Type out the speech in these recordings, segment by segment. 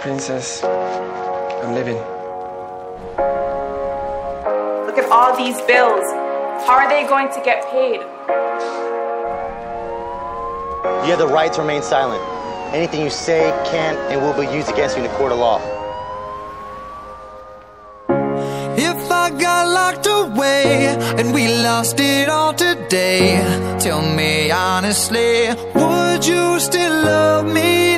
Princess, I'm living. Look at all these bills. How are they going to get paid? You have the right to remain silent. Anything you say can and will be used against you in a court of law. If I got locked away and we lost it all today, tell me honestly, would you still love me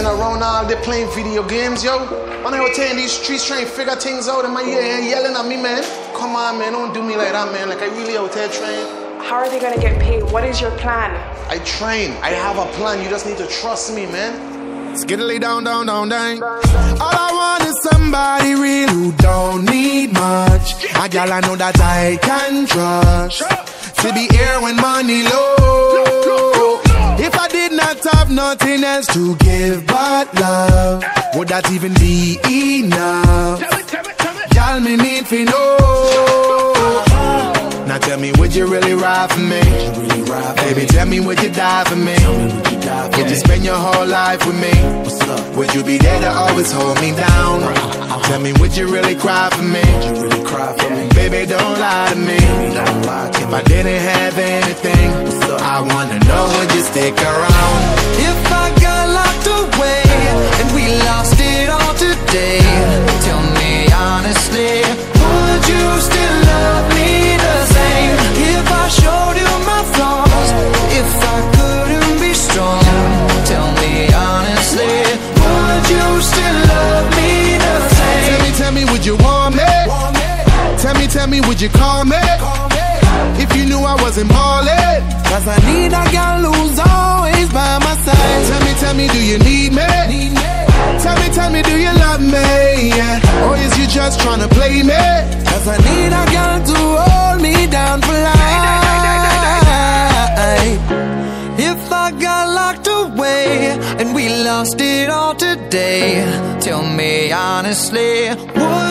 See, same? they sitting around all day playing video games, yo. When I out here in these streets trying to figure things out in my ear yelling at me, man. Come on, man, don't do me like that, man. Like I really out here trying. How are they going to get paid? What is your plan? I train. I have a plan. You just need to trust me, man. Skiddly down, down, down, down. All I want is somebody real who don't need much. A gal I know that I can trust. To be here when money low. If I did not have nothing else to give but love, would that even be enough? Y'all me need to know. Now tell me, would you really ride for me? Baby, tell me, would you die for me? Would you spend your whole life with me? What's up? Would you be there to always hold me down? Tell me, would you really cry for me? Baby, don't lie to me. If I didn't have anything, I wanna know, would you stick around? If I got locked away and we lost it all today, tell me honestly, would you still love me the same? If I showed you my flaws, if I couldn't be strong, tell me honestly, would you still Tell me, would you call me? If you knew I wasn't ballin'. Cause I need a girl who's always by my side. Tell me, tell me, do you need me? Tell me, tell me, do you love me? Yeah. Or is you just tryna play me? Cause I need a girl to hold me down for life. If I got locked away and we lost it all today, tell me honestly,